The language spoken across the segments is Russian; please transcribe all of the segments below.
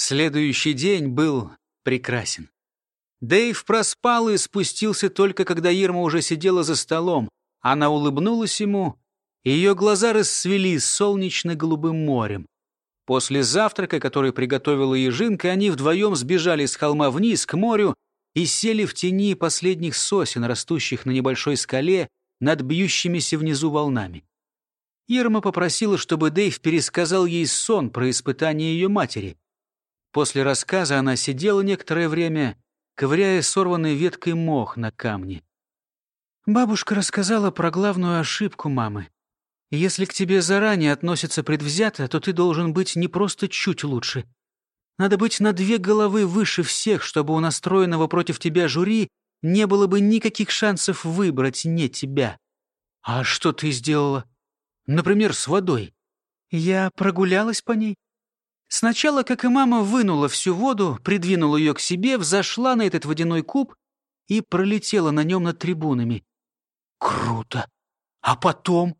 Следующий день был прекрасен. Дэйв проспал и спустился только, когда Ирма уже сидела за столом. Она улыбнулась ему, и ее глаза расцвели солнечно-голубым морем. После завтрака, который приготовила ежинка, они вдвоем сбежали с холма вниз к морю и сели в тени последних сосен, растущих на небольшой скале над бьющимися внизу волнами. Ирма попросила, чтобы Дэйв пересказал ей сон про испытание ее матери. После рассказа она сидела некоторое время, ковыряя сорванной веткой мох на камне. Бабушка рассказала про главную ошибку мамы. Если к тебе заранее относятся предвзято, то ты должен быть не просто чуть лучше. Надо быть на две головы выше всех, чтобы у настроенного против тебя жюри не было бы никаких шансов выбрать не тебя. А что ты сделала? Например, с водой. Я прогулялась по ней. Сначала, как и мама, вынула всю воду, придвинула ее к себе, взошла на этот водяной куб и пролетела на нем над трибунами. Круто! А потом?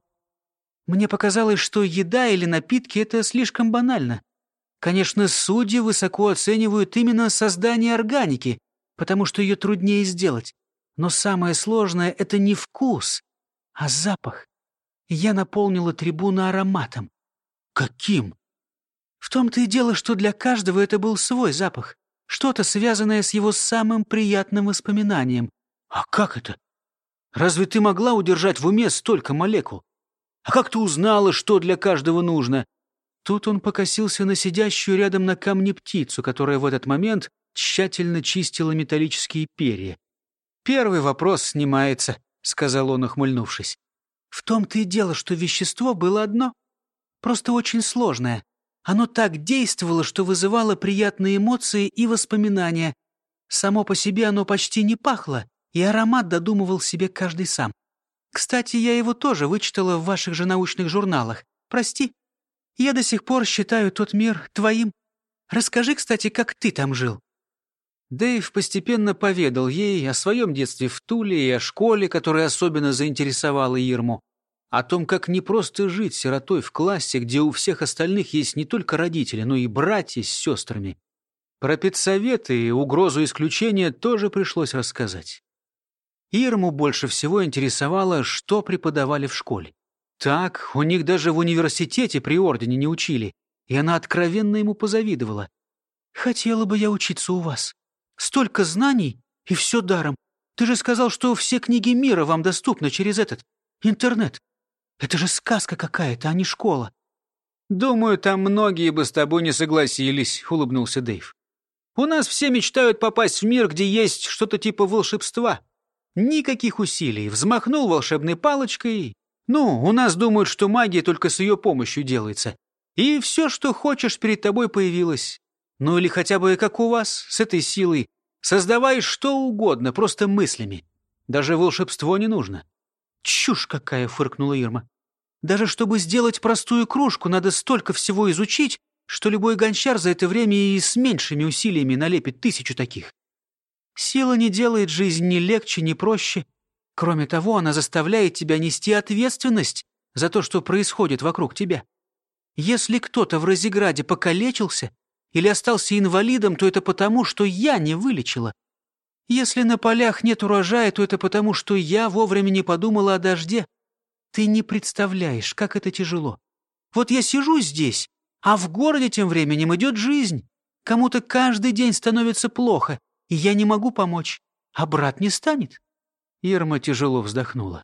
Мне показалось, что еда или напитки — это слишком банально. Конечно, судьи высоко оценивают именно создание органики, потому что ее труднее сделать. Но самое сложное — это не вкус, а запах. Я наполнила трибуну ароматом. Каким? В том-то и дело, что для каждого это был свой запах. Что-то, связанное с его самым приятным воспоминанием. А как это? Разве ты могла удержать в уме столько молекул? А как ты узнала, что для каждого нужно?» Тут он покосился на сидящую рядом на камне птицу, которая в этот момент тщательно чистила металлические перья. «Первый вопрос снимается», — сказал он, ухмыльнувшись. «В том-то и дело, что вещество было одно, просто очень сложное. Оно так действовало, что вызывало приятные эмоции и воспоминания. Само по себе оно почти не пахло, и аромат додумывал себе каждый сам. Кстати, я его тоже вычитала в ваших же научных журналах. Прости. Я до сих пор считаю тот мир твоим. Расскажи, кстати, как ты там жил». Дэйв постепенно поведал ей о своем детстве в Туле и о школе, которая особенно заинтересовала Ирму. О том, как не просто жить сиротой в классе, где у всех остальных есть не только родители, но и братья с сестрами. Про педсоветы и угрозу исключения тоже пришлось рассказать. Ирму больше всего интересовало, что преподавали в школе. Так, у них даже в университете при ордене не учили, и она откровенно ему позавидовала. «Хотела бы я учиться у вас. Столько знаний, и все даром. Ты же сказал, что все книги мира вам доступны через этот интернет. Это же сказка какая-то, а не школа». «Думаю, там многие бы с тобой не согласились», — улыбнулся Дэйв. «У нас все мечтают попасть в мир, где есть что-то типа волшебства». Никаких усилий. Взмахнул волшебной палочкой. Ну, у нас думают, что магия только с ее помощью делается. И все, что хочешь, перед тобой появилось. Ну или хотя бы как у вас, с этой силой. Создавай что угодно, просто мыслями. Даже волшебство не нужно. Чушь какая, фыркнула Ирма. Даже чтобы сделать простую кружку, надо столько всего изучить, что любой гончар за это время и с меньшими усилиями налепит тысячу таких. Сила не делает жизнь ни легче, ни проще. Кроме того, она заставляет тебя нести ответственность за то, что происходит вокруг тебя. Если кто-то в Розеграде покалечился или остался инвалидом, то это потому, что я не вылечила. Если на полях нет урожая, то это потому, что я вовремя не подумала о дожде. Ты не представляешь, как это тяжело. Вот я сижу здесь, а в городе тем временем идет жизнь. Кому-то каждый день становится плохо, и я не могу помочь, а брат не станет». Ирма тяжело вздохнула.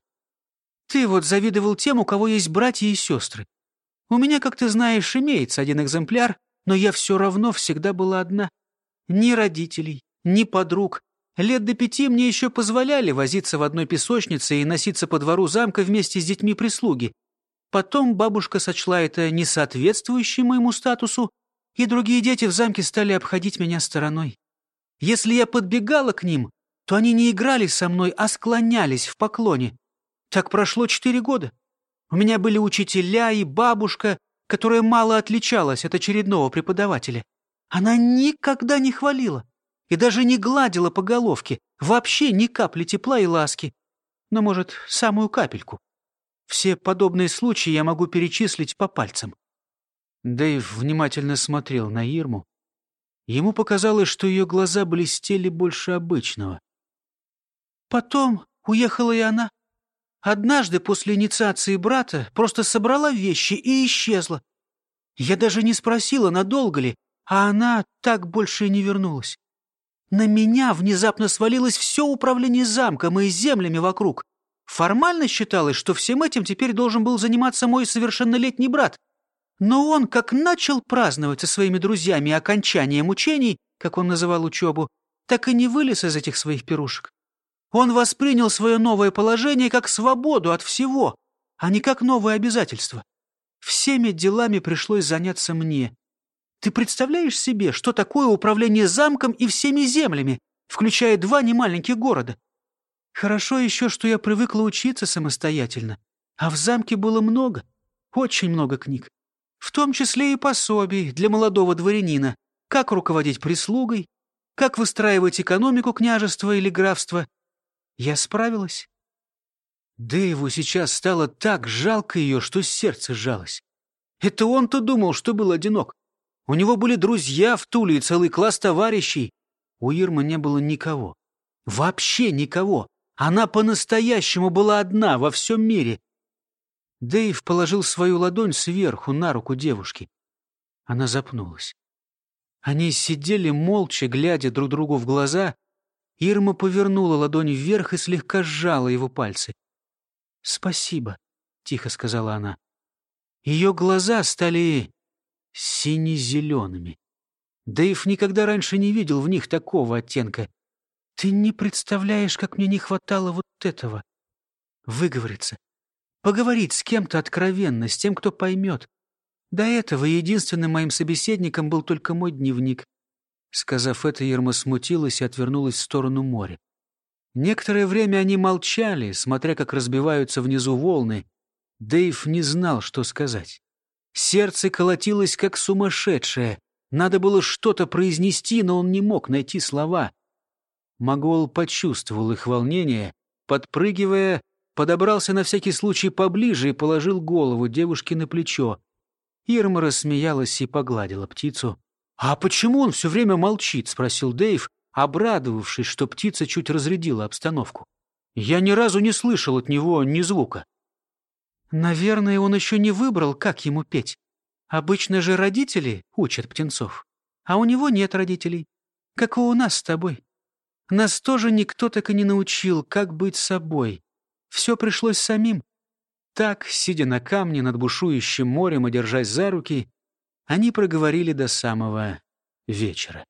«Ты вот завидовал тем, у кого есть братья и сестры. У меня, как ты знаешь, имеется один экземпляр, но я все равно всегда была одна. Ни родителей, ни подруг. Лет до пяти мне еще позволяли возиться в одной песочнице и носиться по двору замка вместе с детьми прислуги. Потом бабушка сочла это несоответствующим моему статусу, и другие дети в замке стали обходить меня стороной. Если я подбегала к ним, то они не играли со мной, а склонялись в поклоне. Так прошло четыре года. У меня были учителя и бабушка, которая мало отличалась от очередного преподавателя. Она никогда не хвалила и даже не гладила по головке, вообще ни капли тепла и ласки. Но, может, самую капельку. Все подобные случаи я могу перечислить по пальцам. Дэйв внимательно смотрел на Ирму, Ему показалось, что ее глаза блестели больше обычного. Потом уехала и она. Однажды после инициации брата просто собрала вещи и исчезла. Я даже не спросила, надолго ли, а она так больше и не вернулась. На меня внезапно свалилось все управление замком и землями вокруг. Формально считалось, что всем этим теперь должен был заниматься мой совершеннолетний брат. Но он как начал праздновать со своими друзьями окончание мучений, как он называл учебу, так и не вылез из этих своих пирушек. Он воспринял свое новое положение как свободу от всего, а не как новое обязательство. Всеми делами пришлось заняться мне. Ты представляешь себе, что такое управление замком и всеми землями, включая два немаленьких города? Хорошо еще, что я привыкла учиться самостоятельно, а в замке было много, очень много книг в том числе и пособий для молодого дворянина, как руководить прислугой, как выстраивать экономику княжества или графства. Я справилась. Дэйву сейчас стало так жалко ее, что сердце сжалось. Это он-то думал, что был одинок. У него были друзья в Туле и целый класс товарищей. У Ирмы не было никого. Вообще никого. Она по-настоящему была одна во всем мире. Дэйв положил свою ладонь сверху на руку девушки. Она запнулась. Они сидели молча, глядя друг другу в глаза. Ирма повернула ладонь вверх и слегка сжала его пальцы. «Спасибо», — тихо сказала она. Ее глаза стали сине-зелеными. Дэйв никогда раньше не видел в них такого оттенка. «Ты не представляешь, как мне не хватало вот этого!» Выговориться, Поговорить с кем-то откровенно, с тем, кто поймет. До этого единственным моим собеседником был только мой дневник. Сказав это, Ерма смутилась и отвернулась в сторону моря. Некоторое время они молчали, смотря как разбиваются внизу волны. Дэйв не знал, что сказать. Сердце колотилось, как сумасшедшее. Надо было что-то произнести, но он не мог найти слова. Магол почувствовал их волнение, подпрыгивая, подобрался на всякий случай поближе и положил голову девушке на плечо. Ирма рассмеялась и погладила птицу. «А почему он все время молчит?» — спросил Дэйв, обрадовавшись, что птица чуть разрядила обстановку. «Я ни разу не слышал от него ни звука». «Наверное, он еще не выбрал, как ему петь. Обычно же родители учат птенцов, а у него нет родителей, как и у нас с тобой. Нас тоже никто так и не научил, как быть собой. Все пришлось самим. Так, сидя на камне над бушующим морем и держась за руки, они проговорили до самого вечера.